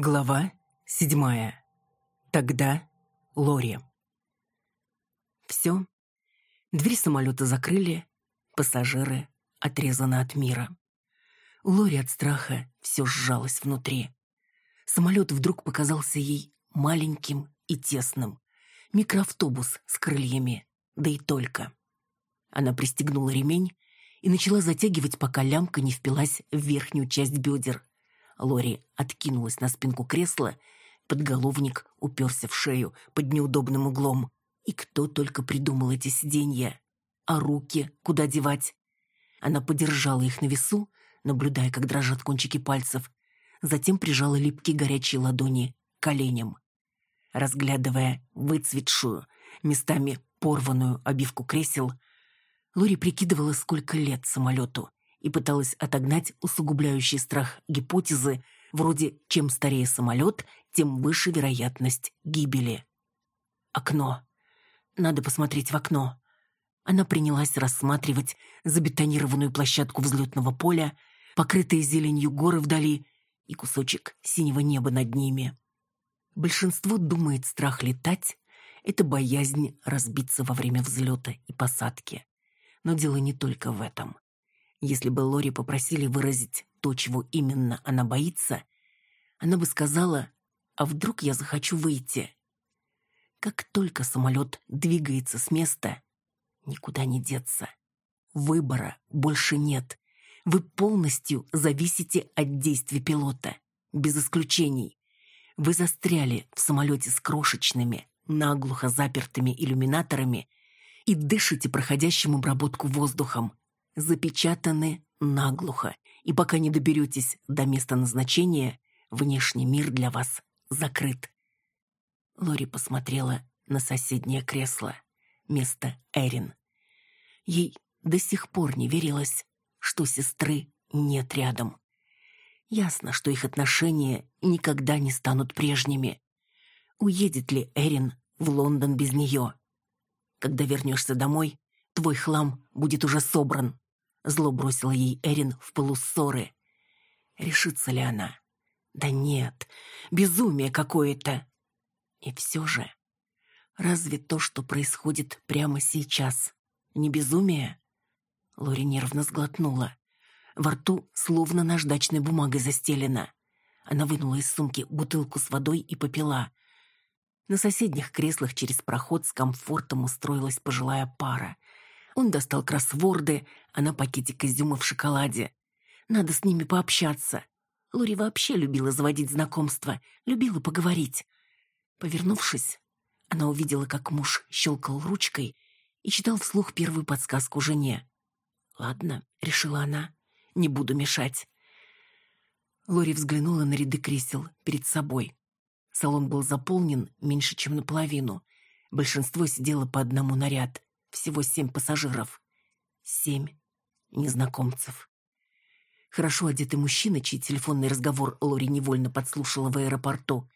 Глава седьмая. Тогда Лори. Все. Дверь самолета закрыли, пассажиры отрезаны от мира. Лори от страха все сжалось внутри. Самолет вдруг показался ей маленьким и тесным. Микроавтобус с крыльями, да и только. Она пристегнула ремень и начала затягивать, пока лямка не впилась в верхнюю часть бедер. Лори откинулась на спинку кресла, подголовник уперся в шею под неудобным углом. И кто только придумал эти сиденья. А руки куда девать? Она подержала их на весу, наблюдая, как дрожат кончики пальцев, затем прижала липкие горячие ладони к коленям. Разглядывая выцветшую, местами порванную обивку кресел, Лори прикидывала, сколько лет самолету и пыталась отогнать усугубляющий страх гипотезы, вроде «чем старее самолет, тем выше вероятность гибели». Окно. Надо посмотреть в окно. Она принялась рассматривать забетонированную площадку взлетного поля, покрытые зеленью горы вдали и кусочек синего неба над ними. Большинство думает, страх летать — это боязнь разбиться во время взлета и посадки. Но дело не только в этом. Если бы Лори попросили выразить то, чего именно она боится, она бы сказала, а вдруг я захочу выйти? Как только самолет двигается с места, никуда не деться. Выбора больше нет. Вы полностью зависите от действий пилота, без исключений. Вы застряли в самолете с крошечными, наглухо запертыми иллюминаторами и дышите проходящим обработку воздухом, запечатаны наглухо, и пока не доберетесь до места назначения, внешний мир для вас закрыт. Лори посмотрела на соседнее кресло, место Эрин. Ей до сих пор не верилось, что сестры нет рядом. Ясно, что их отношения никогда не станут прежними. Уедет ли Эрин в Лондон без нее? Когда вернешься домой, твой хлам будет уже собран. Зло бросила ей Эрин в полуссоры. Решится ли она? Да нет, безумие какое-то. И все же, разве то, что происходит прямо сейчас, не безумие? Лори нервно сглотнула. Во рту словно наждачной бумагой застелено. Она вынула из сумки бутылку с водой и попила. На соседних креслах через проход с комфортом устроилась пожилая пара. Он достал кроссворды, она пакетик изюма в шоколаде. Надо с ними пообщаться. Лори вообще любила заводить знакомства, любила поговорить. Повернувшись, она увидела, как муж щелкал ручкой и читал вслух первую подсказку жене. «Ладно», — решила она, — «не буду мешать». Лори взглянула на ряды кресел перед собой. Салон был заполнен меньше, чем наполовину. Большинство сидело по одному наряд. Всего семь пассажиров. Семь незнакомцев. Хорошо одетый мужчина, чей телефонный разговор Лори невольно подслушала в аэропорту,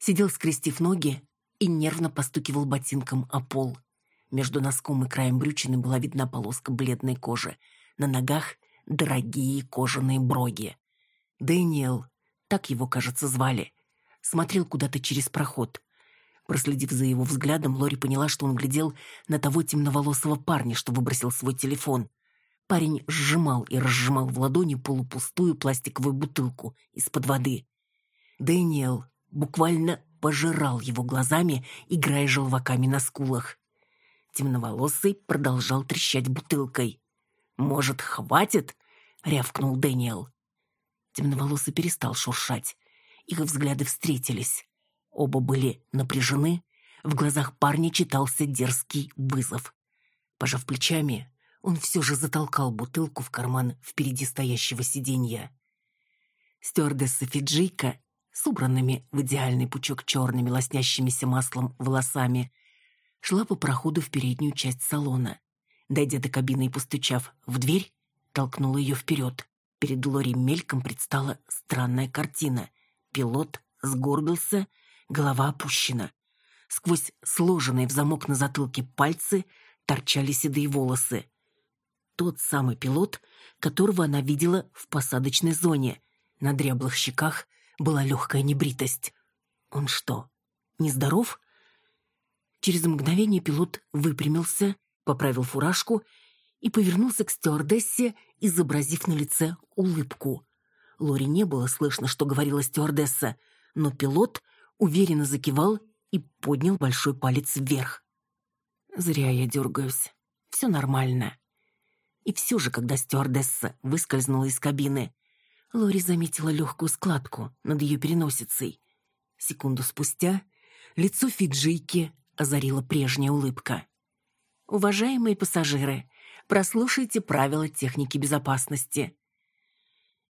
сидел, скрестив ноги, и нервно постукивал ботинком о пол. Между носком и краем брючины была видна полоска бледной кожи. На ногах дорогие кожаные броги. Дэниел, так его, кажется, звали, смотрел куда-то через проход. Проследив за его взглядом, Лори поняла, что он глядел на того темноволосого парня, что выбросил свой телефон. Парень сжимал и разжимал в ладони полупустую пластиковую бутылку из-под воды. Дэниел буквально пожирал его глазами, играя желваками на скулах. Темноволосый продолжал трещать бутылкой. «Может, хватит?» — рявкнул Дэниел. Темноволосый перестал шуршать. Их взгляды встретились. Оба были напряжены, в глазах парня читался дерзкий вызов. Пожав плечами, он все же затолкал бутылку в карман впереди стоящего сиденья. Стюардесса Фиджейка, с убранными в идеальный пучок черными лоснящимися маслом волосами, шла по проходу в переднюю часть салона. Дойдя до кабины и постучав в дверь, толкнула ее вперед. Перед Лори мельком предстала странная картина. Пилот сгорбился голова опущена. Сквозь сложенные в замок на затылке пальцы торчали седые волосы. Тот самый пилот, которого она видела в посадочной зоне. На дряблых щеках была легкая небритость. Он что, нездоров? Через мгновение пилот выпрямился, поправил фуражку и повернулся к стюардессе, изобразив на лице улыбку. Лори не было слышно, что говорила стюардесса, но пилот уверенно закивал и поднял большой палец вверх. Зря я дергаюсь. Все нормально. И все же, когда стюардесса выскользнула из кабины, Лори заметила легкую складку над ее переносицей. Секунду спустя лицо Фиджийки озарила прежняя улыбка. «Уважаемые пассажиры, прослушайте правила техники безопасности».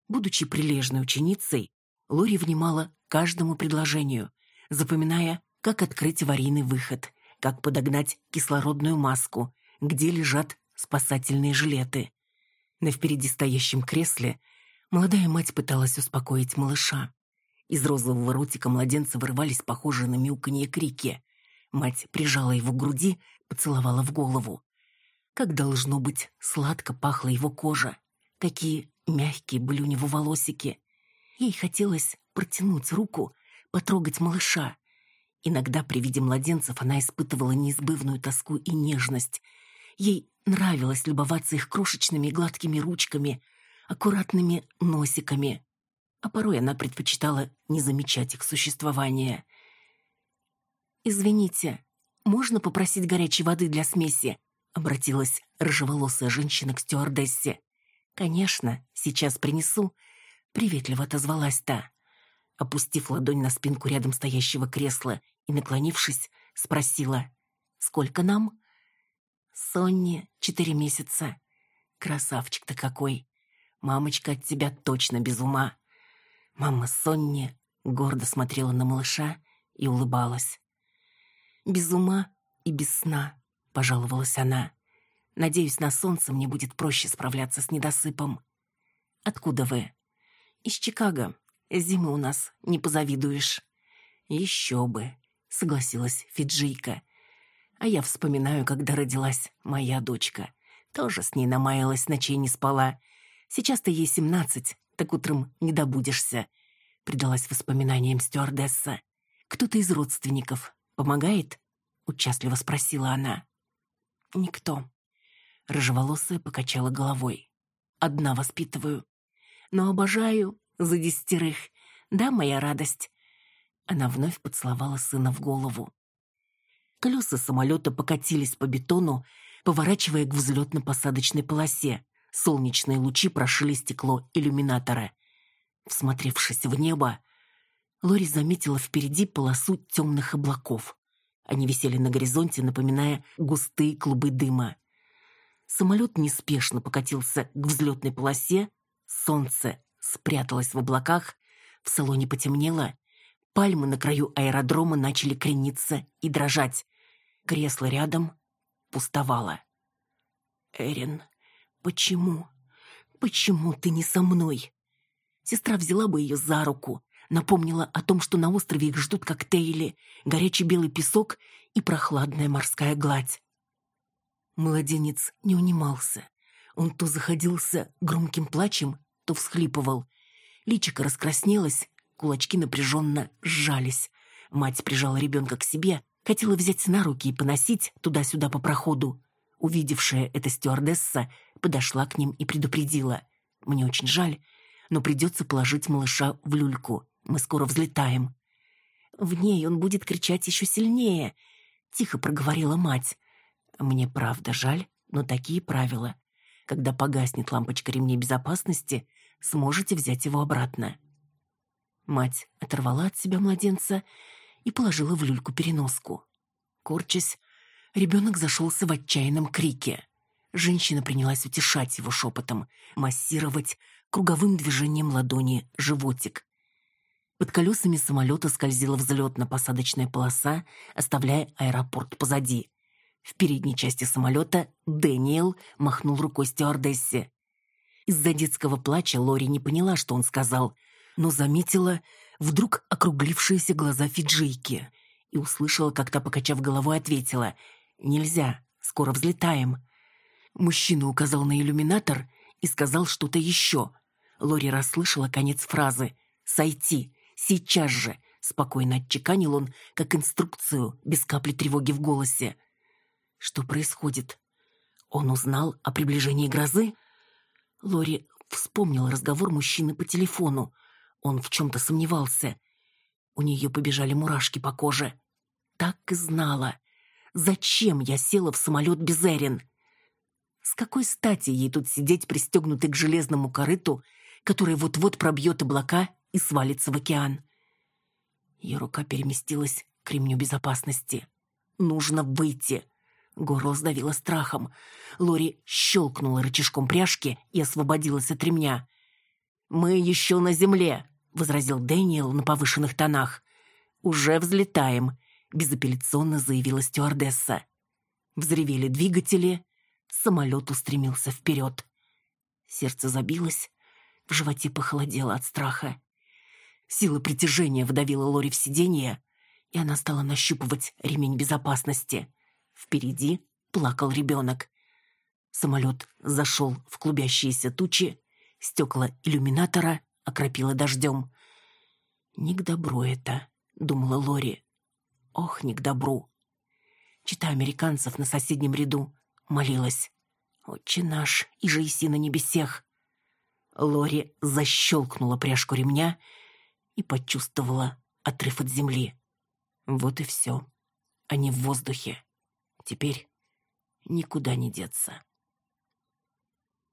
Будучи прилежной ученицей, Лори внимала каждому предложению, запоминая, как открыть аварийный выход, как подогнать кислородную маску, где лежат спасательные жилеты. На впереди стоящем кресле молодая мать пыталась успокоить малыша. Из розового ротика младенца вырывались похожие на мяуканье крики. Мать прижала его к груди, поцеловала в голову. Как должно быть, сладко пахла его кожа. Какие мягкие были у него волосики. Ей хотелось протянуть руку, потрогать малыша. Иногда при виде младенцев она испытывала неизбывную тоску и нежность. Ей нравилось любоваться их крошечными гладкими ручками, аккуратными носиками. А порой она предпочитала не замечать их существования. «Извините, можно попросить горячей воды для смеси?» — обратилась рыжеволосая женщина к стюардессе. «Конечно, сейчас принесу», — приветливо отозвалась та. Опустив ладонь на спинку рядом стоящего кресла и наклонившись, спросила, «Сколько нам?» «Сонне четыре месяца. Красавчик-то какой! Мамочка от тебя точно без ума!» Мама Сонни гордо смотрела на малыша и улыбалась. «Без ума и без сна», — пожаловалась она. «Надеюсь, на солнце мне будет проще справляться с недосыпом». «Откуда вы?» «Из Чикаго. Зимы у нас не позавидуешь». «Еще бы», — согласилась Фиджийка. «А я вспоминаю, когда родилась моя дочка. Тоже с ней намаялась, ночей не спала. Сейчас-то ей семнадцать, так утром не добудешься», — предалась воспоминаниям стюардесса. «Кто-то из родственников помогает?» — участливо спросила она. «Никто». Рыжеволосая покачала головой. «Одна воспитываю. Но обожаю за десятерых. Да, моя радость?» Она вновь поцеловала сына в голову. Колеса самолета покатились по бетону, поворачивая к взлетно-посадочной полосе. Солнечные лучи прошили стекло иллюминатора. Всмотревшись в небо, Лори заметила впереди полосу темных облаков. Они висели на горизонте, напоминая густые клубы дыма. Самолет неспешно покатился к взлетной полосе, солнце спряталась в облаках, в салоне потемнело, пальмы на краю аэродрома начали крениться и дрожать. Кресло рядом пустовало. «Эрин, почему? Почему ты не со мной?» Сестра взяла бы ее за руку, напомнила о том, что на острове их ждут коктейли, горячий белый песок и прохладная морская гладь. Младенец не унимался. Он то заходился громким плачем, то всхлипывал. Личико раскраснелось, кулачки напряженно сжались. Мать прижала ребенка к себе, хотела взять на руки и поносить туда-сюда по проходу. Увидевшая это стюардесса подошла к ним и предупредила. «Мне очень жаль, но придется положить малыша в люльку. Мы скоро взлетаем». «В ней он будет кричать еще сильнее», — тихо проговорила мать. «Мне правда жаль, но такие правила. Когда погаснет лампочка ремней безопасности, сможете взять его обратно. Мать оторвала от себя младенца и положила в люльку переноску. Корчась, ребенок зашелся в отчаянном крике. Женщина принялась утешать его шепотом, массировать круговым движением ладони животик. Под колесами самолета скользила взлетно-посадочная полоса, оставляя аэропорт позади. В передней части самолета Дэниел махнул рукой стюардессе. Из-за детского плача Лори не поняла, что он сказал, но заметила вдруг округлившиеся глаза Фиджийки и услышала, как та, покачав головой, ответила «Нельзя, скоро взлетаем». Мужчина указал на иллюминатор и сказал что-то еще. Лори расслышала конец фразы «Сойти, Сейчас же!» — спокойно отчеканил он, как инструкцию, без капли тревоги в голосе. «Что происходит? Он узнал о приближении грозы?» Лори вспомнил разговор мужчины по телефону. Он в чем-то сомневался. У нее побежали мурашки по коже. Так и знала. Зачем я села в самолет без Эрин? С какой стати ей тут сидеть пристегнутой к железному корыту, которое вот-вот пробьет облака и свалится в океан? Ее рука переместилась к ремню безопасности. «Нужно выйти!» Горло сдавило страхом. Лори щелкнула рычажком пряжки и освободилась от ремня. «Мы еще на земле!» — возразил Дэниел на повышенных тонах. «Уже взлетаем», — безапелляционно заявила стюардесса. Взревели двигатели, самолет устремился вперед. Сердце забилось, в животе похолодело от страха. Сила притяжения вдавила Лори в сиденье, и она стала нащупывать ремень безопасности. Впереди плакал ребенок. Самолет зашел в клубящиеся тучи, стекла иллюминатора окропило дождем. «Не к добру это», — думала Лори. «Ох, не к добру». Читая американцев на соседнем ряду, молилась. «Отче наш, и же иси на небесех!» Лори защелкнула пряжку ремня и почувствовала отрыв от земли. Вот и все. Они в воздухе. Теперь никуда не деться.